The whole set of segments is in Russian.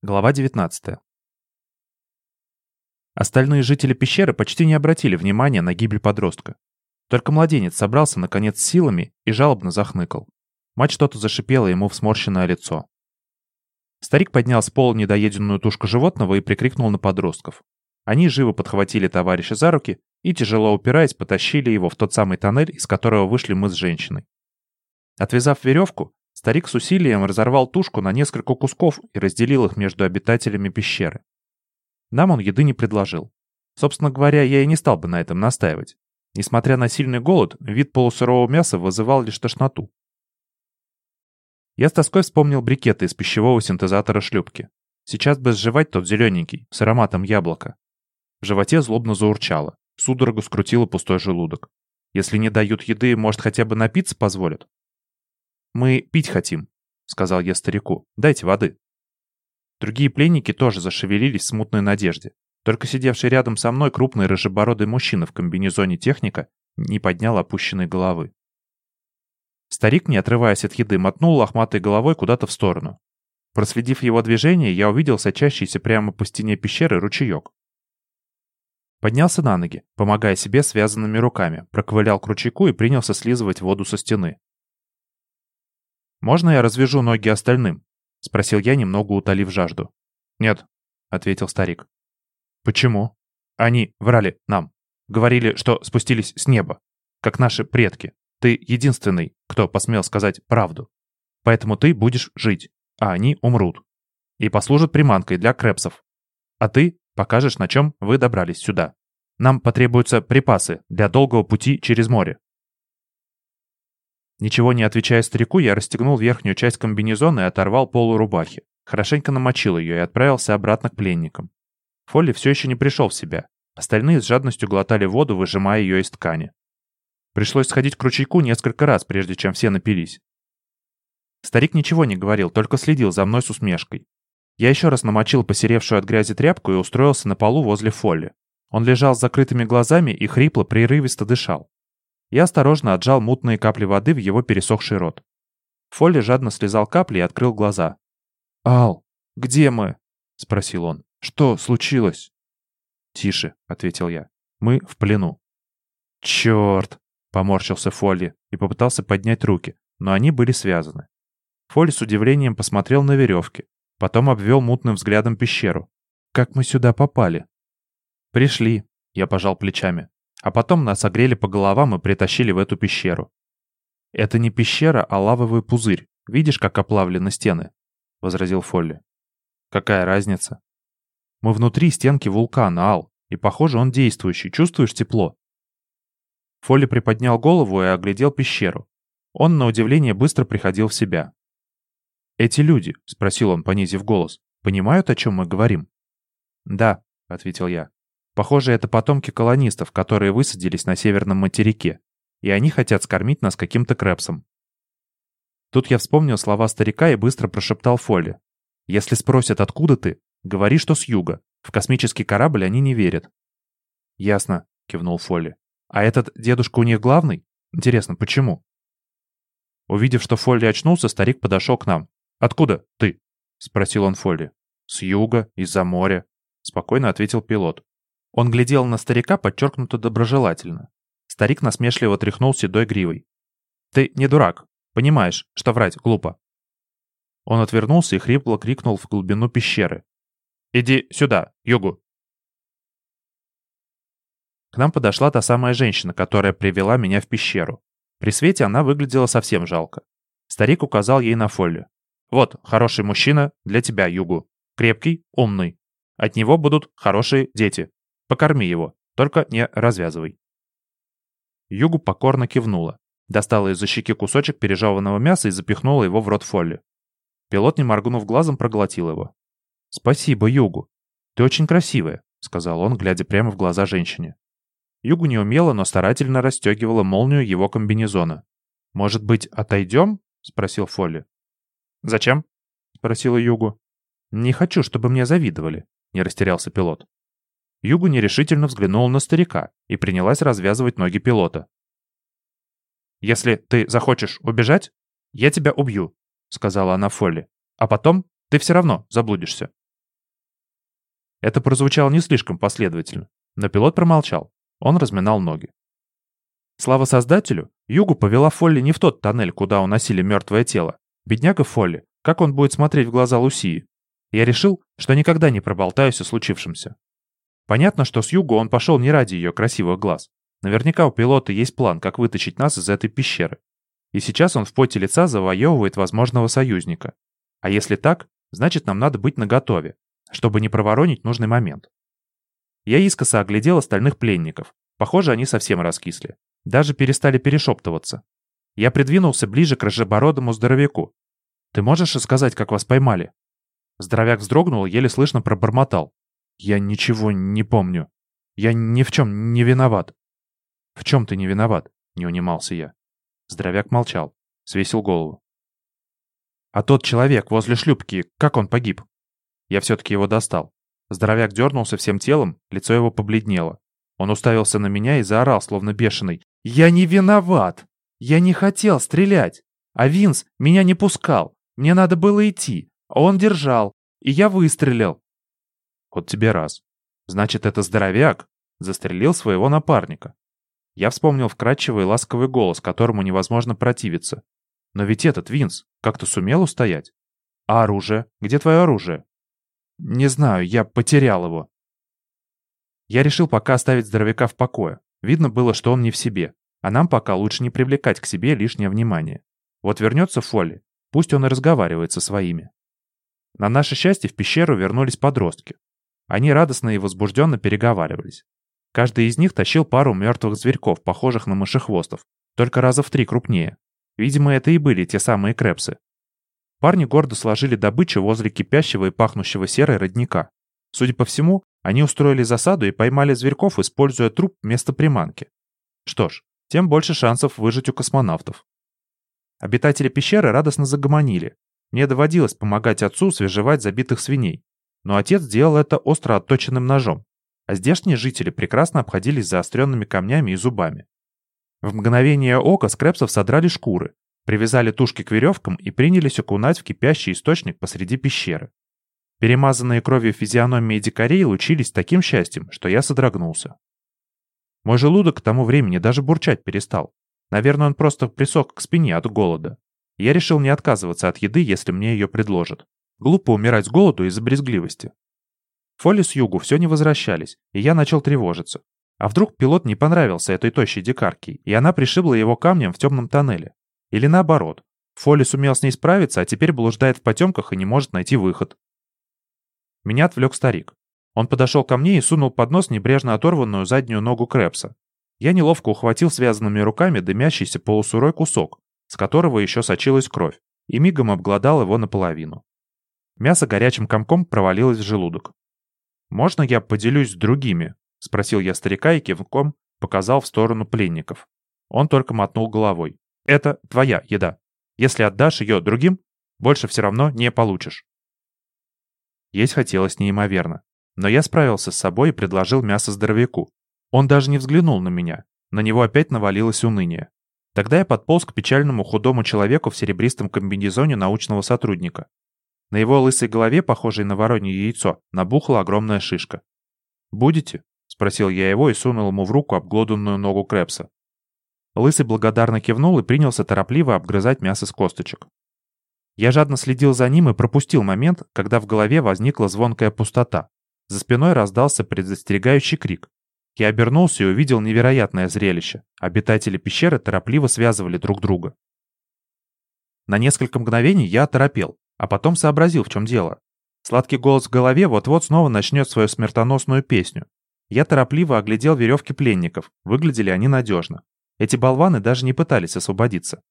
Глава 19. Остальные жители пещеры почти не обратили внимания на гибель подростка. Только младенец собрался, наконец, силами и жалобно захныкал. Мать что-то зашипела ему в сморщенное лицо. Старик поднял с пола недоеденную тушку животного и прикрикнул на подростков. Они живо подхватили товарища за руки и, тяжело упираясь, потащили его в тот самый тоннель, из которого вышли мы с женщиной. Отвязав веревку, Старик с усилием разорвал тушку на несколько кусков и разделил их между обитателями пещеры. Нам он еды не предложил. Собственно говоря, я и не стал бы на этом настаивать. Несмотря на сильный голод, вид полусырого мяса вызывал лишь тошноту. Я с тоской вспомнил брикеты из пищевого синтезатора шлюпки. Сейчас бы сживать тот зелененький, с ароматом яблока. В животе злобно заурчало, судорогу скрутило пустой желудок. Если не дают еды, может, хотя бы напиться позволят? «Мы пить хотим», — сказал я старику. «Дайте воды». Другие пленники тоже зашевелились в смутной надежде. Только сидевший рядом со мной крупный рыжебородый мужчина в комбинезоне техника не поднял опущенной головы. Старик, не отрываясь от еды, мотнул лохматой головой куда-то в сторону. Проследив его движение, я увидел сочащийся прямо по стене пещеры ручеек. Поднялся на ноги, помогая себе связанными руками, проковылял к ручейку и принялся слизывать воду со стены. «Можно я развяжу ноги остальным?» — спросил я, немного утолив жажду. «Нет», — ответил старик. «Почему?» «Они врали нам. Говорили, что спустились с неба, как наши предки. Ты единственный, кто посмел сказать правду. Поэтому ты будешь жить, а они умрут. И послужат приманкой для крепсов. А ты покажешь, на чем вы добрались сюда. Нам потребуются припасы для долгого пути через море. Ничего не отвечая старику, я расстегнул верхнюю часть комбинезона и оторвал полу рубахи. Хорошенько намочил ее и отправился обратно к пленникам. Фолли все еще не пришел в себя. Остальные с жадностью глотали воду, выжимая ее из ткани. Пришлось сходить к ручейку несколько раз, прежде чем все напились. Старик ничего не говорил, только следил за мной с усмешкой. Я еще раз намочил посеревшую от грязи тряпку и устроился на полу возле Фолли. Он лежал с закрытыми глазами и хрипло, прерывисто дышал. Я осторожно отжал мутные капли воды в его пересохший рот. Фолли жадно слезал капли и открыл глаза. «Ал, где мы?» — спросил он. «Что случилось?» «Тише», — ответил я. «Мы в плену». «Черт!» — поморщился Фолли и попытался поднять руки, но они были связаны. Фолли с удивлением посмотрел на веревки, потом обвел мутным взглядом пещеру. «Как мы сюда попали?» «Пришли», — я пожал плечами. А потом нас огрели по головам и притащили в эту пещеру. «Это не пещера, а лавовый пузырь. Видишь, как оплавлены стены?» — возразил Фолли. «Какая разница?» «Мы внутри стенки вулкана, Ал, и, похоже, он действующий. Чувствуешь тепло?» Фолли приподнял голову и оглядел пещеру. Он, на удивление, быстро приходил в себя. «Эти люди», — спросил он, понизив голос, — «понимают, о чем мы говорим?» «Да», — ответил я. Похоже, это потомки колонистов, которые высадились на северном материке, и они хотят скормить нас каким-то крепсом. Тут я вспомнил слова старика и быстро прошептал Фолли. «Если спросят, откуда ты, говори, что с юга. В космический корабль они не верят». «Ясно», — кивнул Фолли. «А этот дедушка у них главный? Интересно, почему?» Увидев, что Фолли очнулся, старик подошел к нам. «Откуда ты?» — спросил он Фолли. «С юга, из-за моря», — спокойно ответил пилот. Он глядел на старика подчеркнуто доброжелательно. Старик насмешливо тряхнул седой гривой. «Ты не дурак. Понимаешь, что врать глупо». Он отвернулся и хрипло крикнул в глубину пещеры. «Иди сюда, Югу!» К нам подошла та самая женщина, которая привела меня в пещеру. При свете она выглядела совсем жалко. Старик указал ей на фолию. «Вот, хороший мужчина для тебя, Югу. Крепкий, умный. От него будут хорошие дети. Покорми его, только не развязывай». Югу покорно кивнула, достала из-за щеки кусочек пережеванного мяса и запихнула его в рот Фолли. Пилот, не моргнув глазом, проглотил его. «Спасибо, Югу. Ты очень красивая», — сказал он, глядя прямо в глаза женщине. Югу неумело, но старательно расстегивала молнию его комбинезона. «Может быть, отойдем?» — спросил Фолли. «Зачем?» — спросила Югу. «Не хочу, чтобы мне завидовали», — не растерялся пилот. Югу нерешительно взглянула на старика и принялась развязывать ноги пилота. «Если ты захочешь убежать, я тебя убью», — сказала она Фолли. «А потом ты все равно заблудишься. Это прозвучало не слишком последовательно, но пилот промолчал. Он разминал ноги. Слава создателю, Югу повела Фолли не в тот тоннель, куда уносили мертвое тело. Бедняга Фолли, как он будет смотреть в глаза Лусии? Я решил, что никогда не проболтаюсь о случившемся. Понятно, что с югу он пошел не ради ее красивых глаз. Наверняка у пилота есть план, как вытащить нас из этой пещеры. И сейчас он в поте лица завоевывает возможного союзника. А если так, значит нам надо быть наготове, чтобы не проворонить нужный момент. Я искоса оглядел остальных пленников. Похоже, они совсем раскисли. Даже перестали перешептываться. Я придвинулся ближе к рыжебородому здоровяку. «Ты можешь рассказать, как вас поймали?» Здоровяк вздрогнул еле слышно пробормотал. «Я ничего не помню. Я ни в чем не виноват». «В чем ты не виноват?» — не унимался я. Здоровяк молчал, свесил голову. «А тот человек возле шлюпки, как он погиб?» Я все-таки его достал. Здоровяк дернулся всем телом, лицо его побледнело. Он уставился на меня и заорал, словно бешеный. «Я не виноват! Я не хотел стрелять! А Винс меня не пускал! Мне надо было идти! Он держал, и я выстрелил!» «Вот тебе раз. Значит, это здоровяк застрелил своего напарника. Я вспомнил вкрадчивый ласковый голос, которому невозможно противиться. Но ведь этот Винс как-то сумел устоять. А оружие? Где твое оружие? Не знаю, я потерял его. Я решил пока оставить здоровяка в покое. Видно было, что он не в себе. А нам пока лучше не привлекать к себе лишнее внимание. Вот вернется Фолли, пусть он и разговаривает со своими. На наше счастье в пещеру вернулись подростки. Они радостно и возбужденно переговаривались. Каждый из них тащил пару мертвых зверьков, похожих на мышехвостов, только раза в три крупнее. Видимо, это и были те самые крепсы. Парни гордо сложили добычу возле кипящего и пахнущего серой родника. Судя по всему, они устроили засаду и поймали зверьков, используя труп вместо приманки. Что ж, тем больше шансов выжить у космонавтов. Обитатели пещеры радостно загомонили. Мне доводилось помогать отцу свежевать забитых свиней. Но отец делал это остро отточенным ножом. А здешние жители прекрасно обходились заостренными камнями и зубами. В мгновение ока скрепсов содрали шкуры, привязали тушки к веревкам и принялись окунать в кипящий источник посреди пещеры. Перемазанные кровью физиономии дикарей лучились таким счастьем, что я содрогнулся. Мой желудок к тому времени даже бурчать перестал. Наверное, он просто присох к спине от голода. Я решил не отказываться от еды, если мне ее предложат. Глупо умирать с голоду из-за брезгливости. Фолли с югу все не возвращались, и я начал тревожиться. А вдруг пилот не понравился этой тощей дикарке, и она пришибла его камнем в темном тоннеле? Или наоборот, Фолли сумел с ней справиться, а теперь блуждает в потемках и не может найти выход. Меня отвлек старик. Он подошел ко мне и сунул под нос небрежно оторванную заднюю ногу Крэпса. Я неловко ухватил связанными руками дымящийся полусурой кусок, с которого еще сочилась кровь, и мигом обглодал его наполовину. Мясо горячим комком провалилось в желудок. «Можно я поделюсь с другими?» — спросил я старика и кивком показал в сторону пленников. Он только мотнул головой. «Это твоя еда. Если отдашь ее другим, больше все равно не получишь». Есть хотелось неимоверно. Но я справился с собой и предложил мясо здоровяку. Он даже не взглянул на меня. На него опять навалилось уныние. Тогда я подполз к печальному худому человеку в серебристом комбинезоне научного сотрудника. На его лысой голове, похожей на воронье яйцо, набухла огромная шишка. «Будете?» — спросил я его и сунул ему в руку обглоданную ногу Крэпса. Лысый благодарно кивнул и принялся торопливо обгрызать мясо с косточек. Я жадно следил за ним и пропустил момент, когда в голове возникла звонкая пустота. За спиной раздался предостерегающий крик. Я обернулся и увидел невероятное зрелище. Обитатели пещеры торопливо связывали друг друга. На несколько мгновений я оторопел, а потом сообразил, в чем дело. Сладкий голос в голове вот-вот снова начнет свою смертоносную песню. Я торопливо оглядел веревки пленников, выглядели они надежно. Эти болваны даже не пытались освободиться.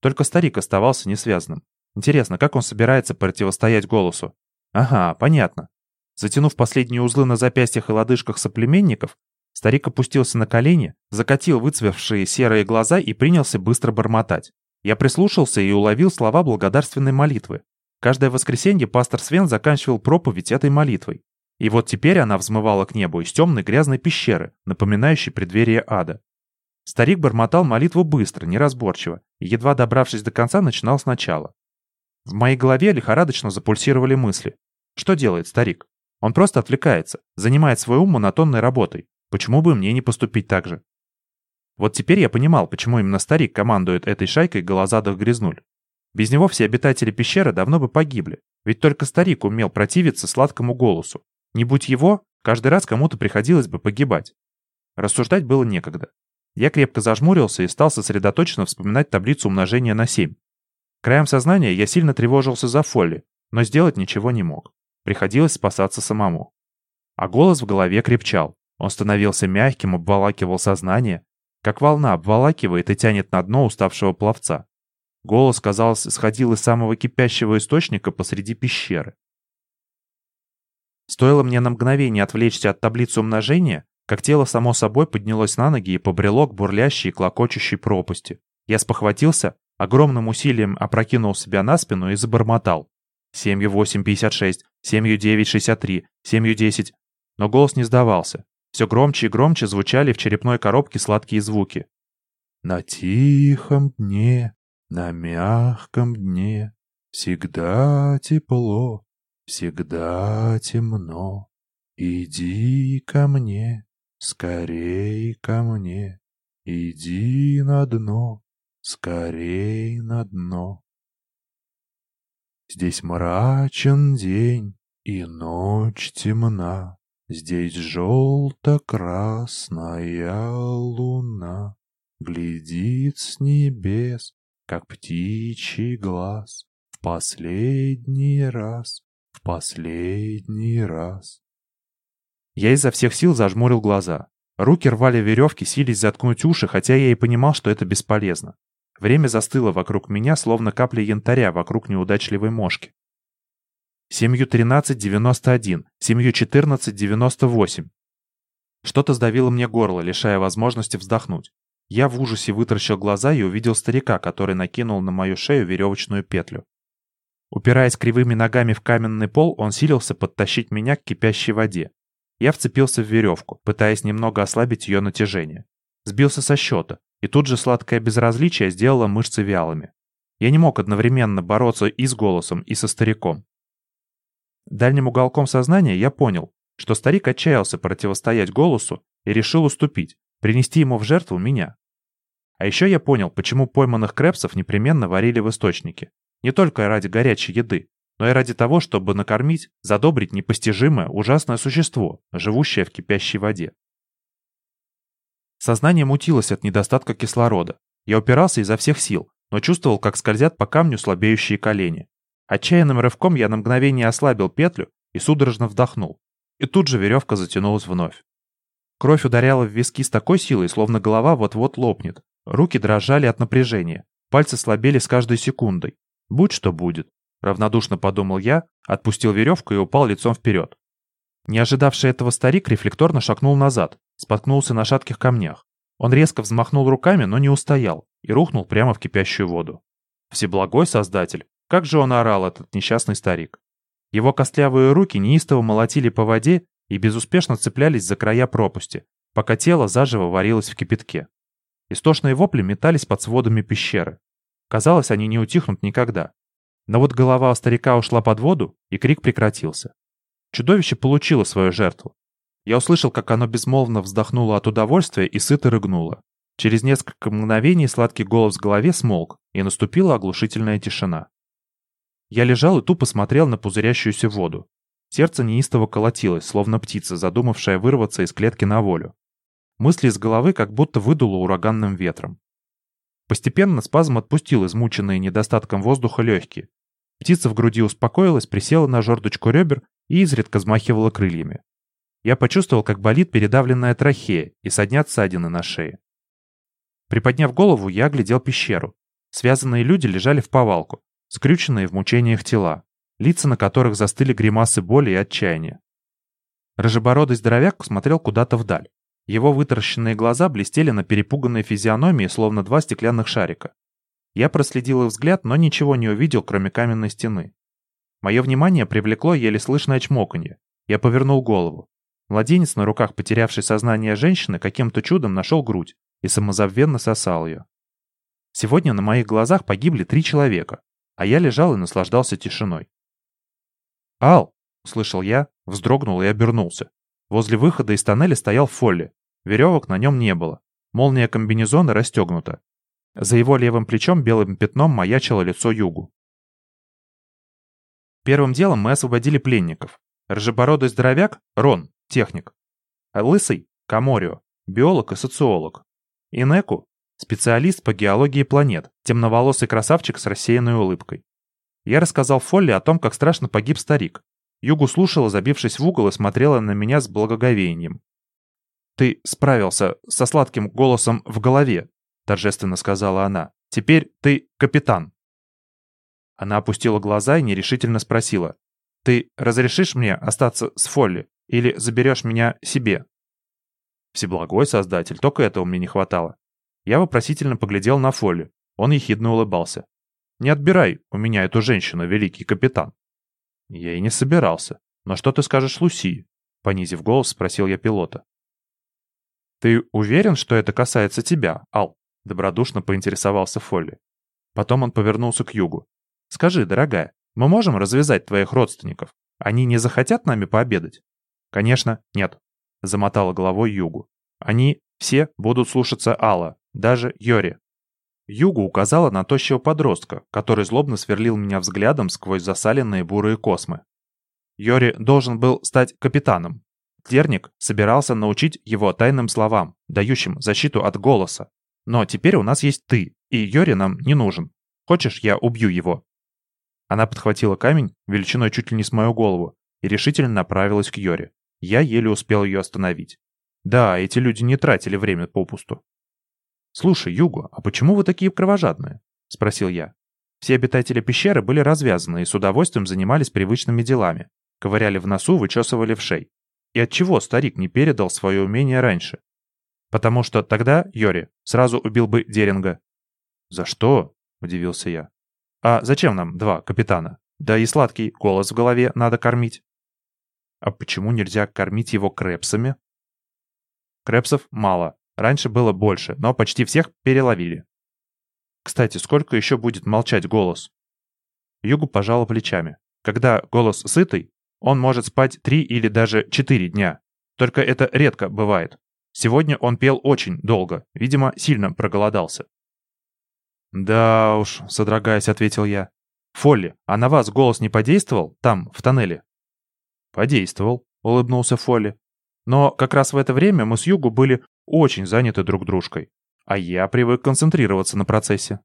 Только старик оставался несвязанным. Интересно, как он собирается противостоять голосу? Ага, понятно. Затянув последние узлы на запястьях и лодыжках соплеменников, старик опустился на колени, закатил выцвевшие серые глаза и принялся быстро бормотать. Я прислушался и уловил слова благодарственной молитвы. Каждое воскресенье пастор Свен заканчивал проповедь этой молитвой. И вот теперь она взмывала к небу из темной грязной пещеры, напоминающей преддверие ада. Старик бормотал молитву быстро, неразборчиво, и, едва добравшись до конца, начинал сначала. В моей голове лихорадочно запульсировали мысли. Что делает старик? Он просто отвлекается, занимает свой ум монотонной работой. Почему бы мне не поступить так же? Вот теперь я понимал, почему именно старик командует этой шайкой голозадых грязнуль. Без него все обитатели пещеры давно бы погибли, ведь только старик умел противиться сладкому голосу. Не будь его, каждый раз кому-то приходилось бы погибать. Рассуждать было некогда. Я крепко зажмурился и стал сосредоточенно вспоминать таблицу умножения на 7. Краем сознания я сильно тревожился за Фолли, но сделать ничего не мог. Приходилось спасаться самому. А голос в голове крепчал. Он становился мягким, обволакивал сознание, как волна обволакивает и тянет на дно уставшего пловца. Голос, казалось, сходил из самого кипящего источника посреди пещеры. Стоило мне на мгновение отвлечься от таблицы умножения, как тело само собой поднялось на ноги и побрело к бурлящей и клокочущей пропасти. Я спохватился, огромным усилием опрокинул себя на спину и забормотал. Семью восемь пятьдесят шесть, семью девять шестьдесят три, семью десять. Но голос не сдавался. Все громче и громче звучали в черепной коробке сладкие звуки. «На тихом дне, на мягком дне, всегда тепло, всегда темно. Иди ко мне, скорей ко мне, иди на дно, скорей на дно. Здесь мрачен день, и ночь темна, Здесь желто-красная луна Глядит с небес, как птичий глаз, В последний раз, в последний раз. Я изо всех сил зажмурил глаза. Руки рвали веревки, сились заткнуть уши, хотя я и понимал, что это бесполезно. Время застыло вокруг меня, словно капли янтаря вокруг неудачливой мошки. Семью тринадцать девяносто один, семью четырнадцать девяносто восемь. Что-то сдавило мне горло, лишая возможности вздохнуть. Я в ужасе вытаращил глаза и увидел старика, который накинул на мою шею веревочную петлю. Упираясь кривыми ногами в каменный пол, он силился подтащить меня к кипящей воде. Я вцепился в веревку, пытаясь немного ослабить ее натяжение. Сбился со счета, и тут же сладкое безразличие сделало мышцы вялыми. Я не мог одновременно бороться и с голосом, и со стариком. Дальним уголком сознания я понял, что старик отчаялся противостоять голосу и решил уступить, принести ему в жертву меня. А еще я понял, почему пойманных крепсов непременно варили в источнике. Не только ради горячей еды, но и ради того, чтобы накормить, задобрить непостижимое, ужасное существо, живущее в кипящей воде. Сознание мутилось от недостатка кислорода. Я упирался изо всех сил, но чувствовал, как скользят по камню слабеющие колени. Отчаянным рывком я на мгновение ослабил петлю и судорожно вдохнул. И тут же веревка затянулась вновь. Кровь ударяла в виски с такой силой, словно голова вот-вот лопнет. Руки дрожали от напряжения. Пальцы слабели с каждой секундой. Будь что будет. Равнодушно подумал я, отпустил веревку и упал лицом вперед. Не ожидавший этого старик рефлекторно шагнул назад, споткнулся на шатких камнях. Он резко взмахнул руками, но не устоял и рухнул прямо в кипящую воду. Всеблагой Создатель, как же он орал, этот несчастный старик. Его костлявые руки неистово молотили по воде и безуспешно цеплялись за края пропасти, пока тело заживо варилось в кипятке. Истошные вопли метались под сводами пещеры. Казалось, они не утихнут никогда. Но вот голова старика ушла под воду, и крик прекратился. Чудовище получило свою жертву. Я услышал, как оно безмолвно вздохнуло от удовольствия и сыто рыгнуло. Через несколько мгновений сладкий голос в голове смолк, и наступила оглушительная тишина. Я лежал и тупо смотрел на пузырящуюся воду. Сердце неистово колотилось, словно птица, задумавшая вырваться из клетки на волю. Мысли из головы как будто выдуло ураганным ветром. Постепенно спазм отпустил измученные недостатком воздуха легкие. Птица в груди успокоилась, присела на жердочку ребер и изредка взмахивала крыльями. Я почувствовал, как болит передавленная трахея и соднят ссадины на шее. Приподняв голову, я оглядел пещеру. Связанные люди лежали в повалку, скрюченные в мучениях тела, лица на которых застыли гримасы боли и отчаяния. Рыжебородый здоровяк смотрел куда-то вдаль. Его вытаращенные глаза блестели на перепуганной физиономии, словно два стеклянных шарика. Я проследил их взгляд, но ничего не увидел, кроме каменной стены. Мое внимание привлекло еле слышное чмоканье. Я повернул голову. Младенец на руках потерявшей сознание женщины каким-то чудом нашел грудь и самозабвенно сосал ее. Сегодня на моих глазах погибли три человека, а я лежал и наслаждался тишиной. «Ал!» услышал я, вздрогнул и обернулся. Возле выхода из тоннеля стоял Фолли. Веревок на нем не было. Молния комбинезона расстегнута. За его левым плечом белым пятном маячило лицо Югу. Первым делом мы освободили пленников. Рыжебородый здоровяк — Рон, техник. А лысый — Каморио, биолог и социолог. Инеку — специалист по геологии планет, темноволосый красавчик с рассеянной улыбкой. Я рассказал Фолли о том, как страшно погиб старик. Югу слушала, забившись в угол, и смотрела на меня с благоговением. «Ты справился со сладким голосом в голове», — торжественно сказала она. «Теперь ты капитан». Она опустила глаза и нерешительно спросила. «Ты разрешишь мне остаться с Фолли или заберешь меня себе?» Всеблагой создатель, только этого мне не хватало. Я вопросительно поглядел на Фолли. Он ехидно улыбался. «Не отбирай у меня эту женщину, великий капитан». Я и не собирался. «Но что ты скажешь Луси?» Понизив голос, спросил я пилота. «Ты уверен, что это касается тебя, Ал?» Добродушно поинтересовался Фолли. Потом он повернулся к югу. «Скажи, дорогая, мы можем развязать твоих родственников? Они не захотят нами пообедать?» «Конечно, нет», — замотала головой Югу. «Они все будут слушаться Алла, даже Йори». Югу указала на тощего подростка, который злобно сверлил меня взглядом сквозь засаленные бурые космы. Йори должен был стать капитаном. Терник собирался научить его тайным словам, дающим защиту от голоса. Но теперь у нас есть ты, и Йори нам не нужен. Хочешь, я убью его?» Она подхватила камень, величиной чуть ли не с мою голову, и решительно направилась к Йоре. Я еле успел ее остановить. Да, эти люди не тратили время попусту. «Слушай, Юго, а почему вы такие кровожадные?» — спросил я. Все обитатели пещеры были развязаны и с удовольствием занимались привычными делами. Ковыряли в носу, вычесывали в шей. И отчего старик не передал свое умение раньше? Потому что тогда Йори сразу убил бы Деринга. «За что?» — удивился я. «А зачем нам два капитана? Да и сладкий голос в голове надо кормить». «А почему нельзя кормить его крепсами?» Крепсов мало, Раньше было больше, но почти всех переловили. Кстати, сколько еще будет молчать голос? Югу пожала плечами. Когда голос сытый, он может спать три или даже четыре дня. Только это редко бывает. Сегодня он пел очень долго, видимо, сильно проголодался. «Да уж», — содрогаясь, ответил я. «Фолли, а на вас голос не подействовал там, в тоннеле?» «Подействовал», — улыбнулся Фолли. «Но как раз в это время мы с Югу были очень заняты друг дружкой. А я привык концентрироваться на процессе.